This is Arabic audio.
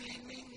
من